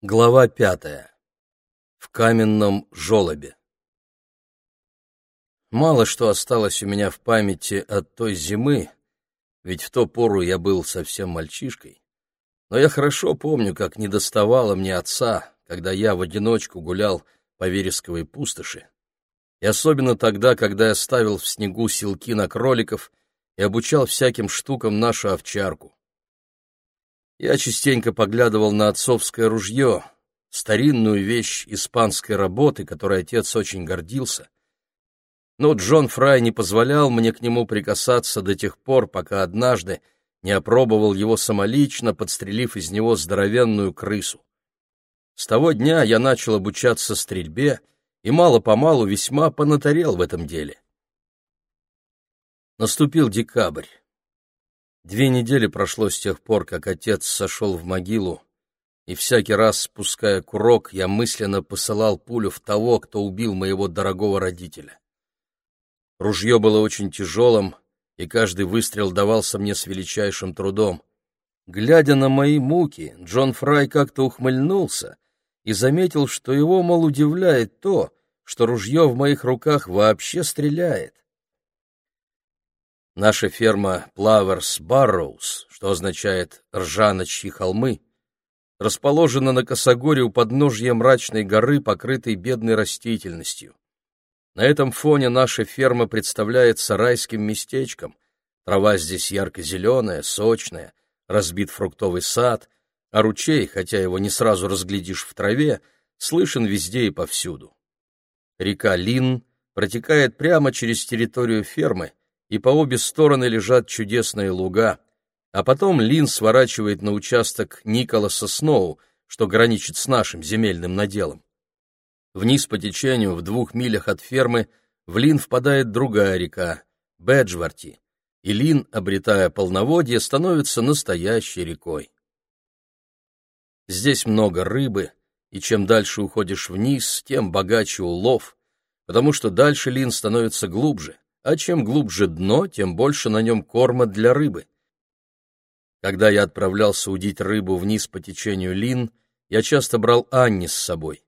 Глава пятая. В каменном жолобе. Мало что осталось у меня в памяти от той зимы, ведь в ту пору я был совсем мальчишкой. Но я хорошо помню, как недоставало мне отца, когда я в одиночку гулял по вересковой пустоши, и особенно тогда, когда я ставил в снегу силки на кроликов и обучал всяким штукам нашу овчарку. Я частенько поглядывал на отцовское ружье, старинную вещь испанской работы, которой отец очень гордился. Но Джон Фрай не позволял мне к нему прикасаться до тех пор, пока однажды не опробовал его самолично, подстрелив из него здоровенную крысу. С того дня я начал обучаться стрельбе и мало-помалу весьма понатарел в этом деле. Наступил декабрь. Две недели прошло с тех пор, как отец сошел в могилу, и всякий раз, спуская курок, я мысленно посылал пулю в того, кто убил моего дорогого родителя. Ружье было очень тяжелым, и каждый выстрел давался мне с величайшим трудом. Глядя на мои муки, Джон Фрай как-то ухмыльнулся и заметил, что его, мол, удивляет то, что ружье в моих руках вообще стреляет. Наша ферма Плаверс Барроуз, что означает «ржаночьи холмы», расположена на косогоре у подножья мрачной горы, покрытой бедной растительностью. На этом фоне наша ферма представляется райским местечком. Трава здесь ярко-зеленая, сочная, разбит фруктовый сад, а ручей, хотя его не сразу разглядишь в траве, слышен везде и повсюду. Река Лин протекает прямо через территорию фермы, и по обе стороны лежат чудесные луга, а потом Лин сворачивает на участок Николаса Сноу, что граничит с нашим земельным наделом. Вниз по течению, в двух милях от фермы, в Лин впадает другая река, Беджварти, и Лин, обретая полноводье, становится настоящей рекой. Здесь много рыбы, и чем дальше уходишь вниз, тем богаче улов, потому что дальше Лин становится глубже — а чем глубже дно, тем больше на нем корма для рыбы. Когда я отправлялся удить рыбу вниз по течению Лин, я часто брал Анни с собой.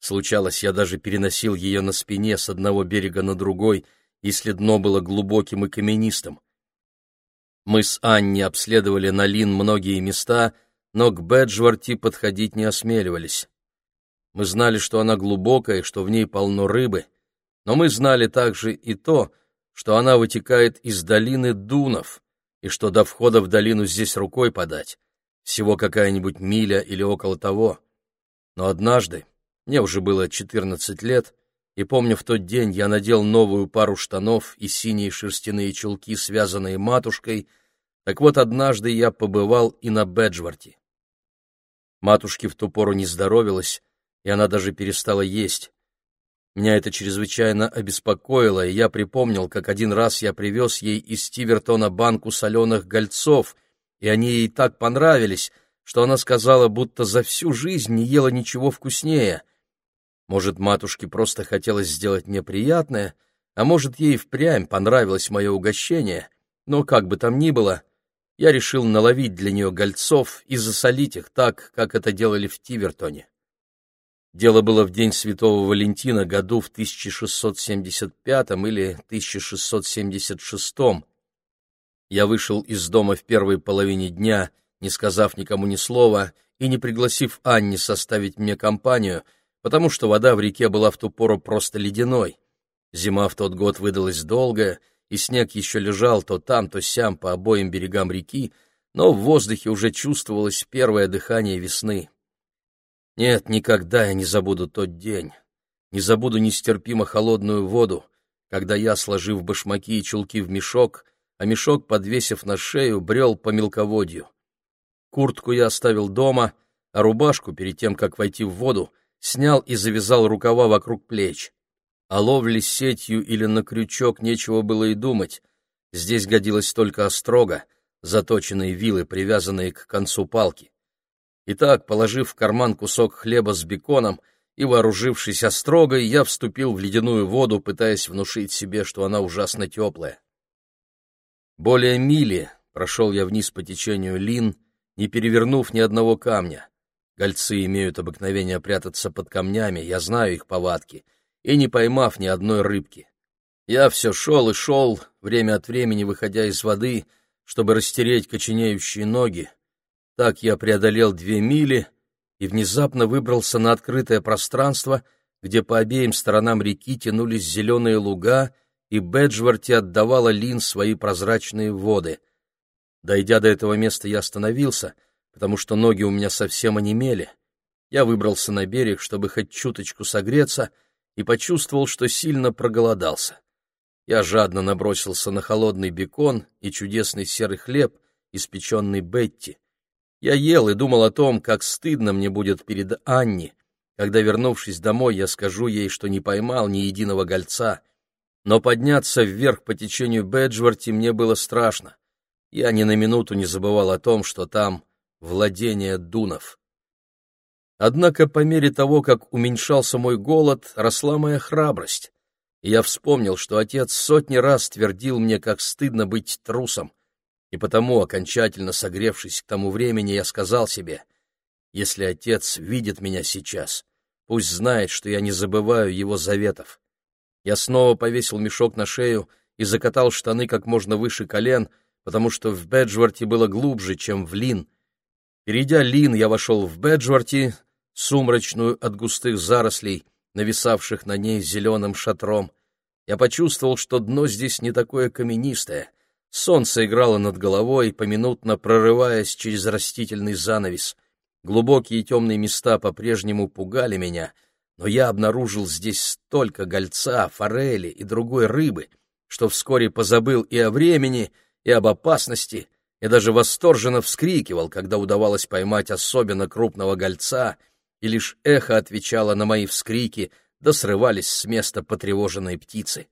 Случалось, я даже переносил ее на спине с одного берега на другой, если дно было глубоким и каменистым. Мы с Анни обследовали на Лин многие места, но к Беджварти подходить не осмеливались. Мы знали, что она глубокая, что в ней полно рыбы, но мы знали также и то, что она вытекает из долины Дунов, и что до входа в долину здесь рукой подать, всего какая-нибудь миля или около того. Но однажды, мне уже было четырнадцать лет, и помню, в тот день я надел новую пару штанов и синие шерстяные чулки, связанные матушкой, так вот однажды я побывал и на Беджварте. Матушке в ту пору не здоровилась, и она даже перестала есть. Меня это чрезвычайно обеспокоило, и я припомнил, как один раз я привез ей из Стивертона банку соленых гольцов, и они ей так понравились, что она сказала, будто за всю жизнь не ела ничего вкуснее. Может, матушке просто хотелось сделать мне приятное, а может, ей впрямь понравилось мое угощение, но как бы там ни было, я решил наловить для нее гольцов и засолить их так, как это делали в Тивертоне. Дело было в день Святого Валентина году в 1675 или 1676. Я вышел из дома в первой половине дня, не сказав никому ни слова и не пригласив Анне составить мне компанию, потому что вода в реке была в ту пору просто ледяной. Зима в тот год выдалась долгая, и снег еще лежал то там, то сям по обоим берегам реки, но в воздухе уже чувствовалось первое дыхание весны. Нет, никогда я не забуду тот день. Не забуду нестерпимо холодную воду, когда я, сложив башмаки и чулки в мешок, а мешок, подвесив на шею, брел по мелководью. Куртку я оставил дома, а рубашку, перед тем, как войти в воду, снял и завязал рукава вокруг плеч. О ловле сетью или на крючок нечего было и думать. Здесь годилась только острога, заточенные вилы, привязанные к концу палки. Итак, положив в карман кусок хлеба с беконом и вооружившись острогой, я вступил в ледяную воду, пытаясь внушить себе, что она ужасно теплая. Более мили прошел я вниз по течению Лин, не перевернув ни одного камня. Гольцы имеют обыкновение прятаться под камнями, я знаю их повадки, и не поймав ни одной рыбки. Я все шел и шел, время от времени выходя из воды, чтобы растереть коченеющие ноги. Так я преодолел две мили и внезапно выбрался на открытое пространство, где по обеим сторонам реки тянулись зеленые луга, и Беджворти отдавала Лин свои прозрачные воды. Дойдя до этого места, я остановился, потому что ноги у меня совсем онемели. Я выбрался на берег, чтобы хоть чуточку согреться, и почувствовал, что сильно проголодался. Я жадно набросился на холодный бекон и чудесный серый хлеб, испеченный Бетти. Я ел и думал о том, как стыдно мне будет перед Анни, когда, вернувшись домой, я скажу ей, что не поймал ни единого гольца. Но подняться вверх по течению Беджворти мне было страшно. Я ни на минуту не забывал о том, что там владение Дунов. Однако по мере того, как уменьшался мой голод, росла моя храбрость. Я вспомнил, что отец сотни раз твердил мне, как стыдно быть трусом. И потому, окончательно согревшись к тому времени, я сказал себе, если отец видит меня сейчас, пусть знает, что я не забываю его заветов. Я снова повесил мешок на шею и закатал штаны как можно выше колен, потому что в Беджворте было глубже, чем в Лин. Перейдя Лин, я вошел в Беджворте, сумрачную от густых зарослей, нависавших на ней зеленым шатром. Я почувствовал, что дно здесь не такое каменистое. Солнце играло над головой, поминутно прорываясь через растительный занавес. Глубокие темные места по-прежнему пугали меня — но я обнаружил здесь столько гольца, форели и другой рыбы, что вскоре позабыл и о времени, и об опасности, и даже восторженно вскрикивал, когда удавалось поймать особенно крупного гольца, и лишь эхо отвечало на мои вскрики, да срывались с места потревоженные птицы.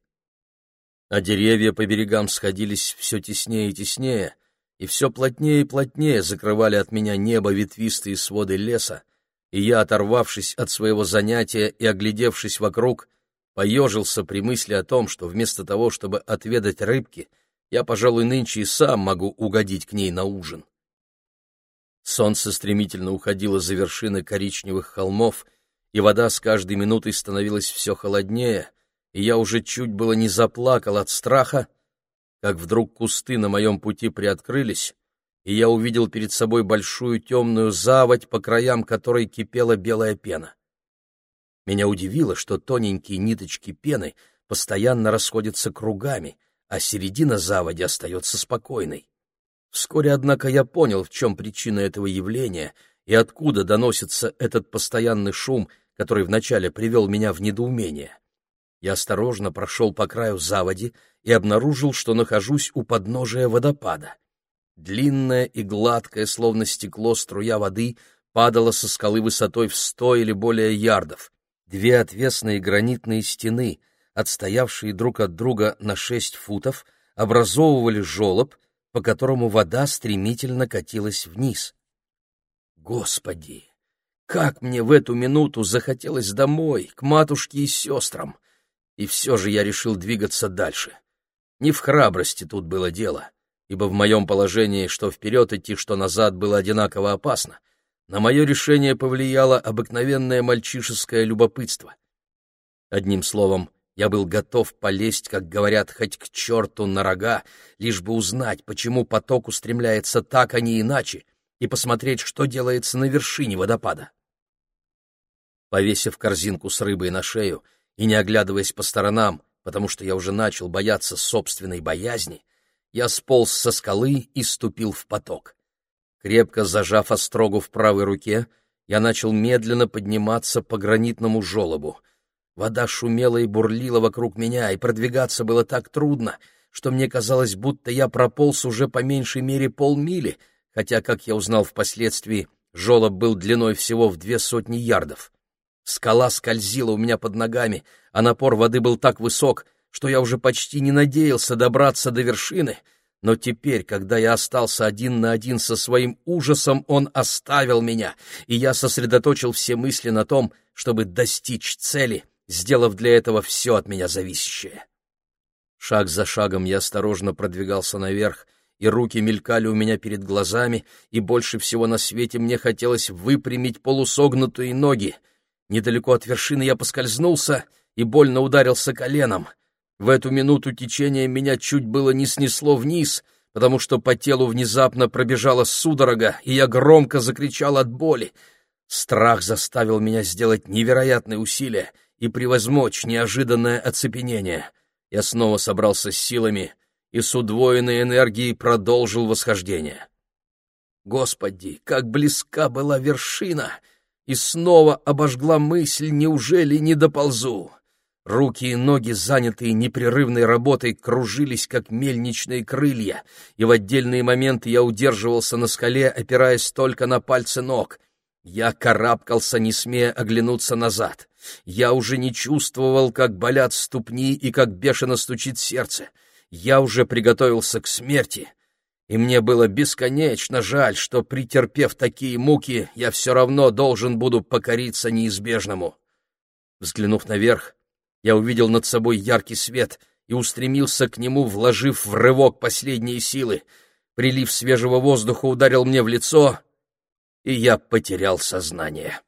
А деревья по берегам сходились все теснее и теснее, и все плотнее и плотнее закрывали от меня небо ветвистые своды леса, и я, оторвавшись от своего занятия и оглядевшись вокруг, поежился при мысли о том, что вместо того, чтобы отведать рыбки, я, пожалуй, нынче и сам могу угодить к ней на ужин. Солнце стремительно уходило за вершины коричневых холмов, и вода с каждой минутой становилась все холоднее, и я уже чуть было не заплакал от страха, как вдруг кусты на моем пути приоткрылись, и я увидел перед собой большую темную заводь, по краям которой кипела белая пена. Меня удивило, что тоненькие ниточки пены постоянно расходятся кругами, а середина заводи остается спокойной. Вскоре, однако, я понял, в чем причина этого явления и откуда доносится этот постоянный шум, который вначале привел меня в недоумение. Я осторожно прошел по краю заводи и обнаружил, что нахожусь у подножия водопада. Длинная и гладкая, словно стекло, струя воды падала со скалы высотой в сто или более ярдов. Две отвесные гранитные стены, отстоявшие друг от друга на шесть футов, образовывали желоб, по которому вода стремительно катилась вниз. Господи! Как мне в эту минуту захотелось домой, к матушке и сестрам! И все же я решил двигаться дальше. Не в храбрости тут было дело ибо в моем положении что вперед идти, что назад было одинаково опасно. На мое решение повлияло обыкновенное мальчишеское любопытство. Одним словом, я был готов полезть, как говорят, хоть к черту на рога, лишь бы узнать, почему поток устремляется так, а не иначе, и посмотреть, что делается на вершине водопада. Повесив корзинку с рыбой на шею и не оглядываясь по сторонам, потому что я уже начал бояться собственной боязни, я сполз со скалы и ступил в поток. Крепко зажав острогу в правой руке, я начал медленно подниматься по гранитному желобу. Вода шумела и бурлила вокруг меня, и продвигаться было так трудно, что мне казалось, будто я прополз уже по меньшей мере полмили, хотя, как я узнал впоследствии, желоб был длиной всего в две сотни ярдов. Скала скользила у меня под ногами, а напор воды был так высок — что я уже почти не надеялся добраться до вершины, но теперь, когда я остался один на один со своим ужасом, он оставил меня, и я сосредоточил все мысли на том, чтобы достичь цели, сделав для этого все от меня зависящее. Шаг за шагом я осторожно продвигался наверх, и руки мелькали у меня перед глазами, и больше всего на свете мне хотелось выпрямить полусогнутые ноги. Недалеко от вершины я поскользнулся и больно ударился коленом. В эту минуту течение меня чуть было не снесло вниз, потому что по телу внезапно пробежала судорога, и я громко закричал от боли. Страх заставил меня сделать невероятные усилия и превозмочь неожиданное оцепенение. Я снова собрался с силами и с удвоенной энергией продолжил восхождение. Господи, как близка была вершина! И снова обожгла мысль, неужели не доползу? Руки и ноги, занятые непрерывной работой, кружились, как мельничные крылья, и в отдельные моменты я удерживался на скале, опираясь только на пальцы ног. Я карабкался, не смея оглянуться назад. Я уже не чувствовал, как болят ступни и как бешено стучит сердце. Я уже приготовился к смерти, и мне было бесконечно жаль, что, претерпев такие муки, я все равно должен буду покориться неизбежному. Взглянув наверх, я увидел над собой яркий свет и устремился к нему, вложив в рывок последние силы. Прилив свежего воздуха ударил мне в лицо, и я потерял сознание.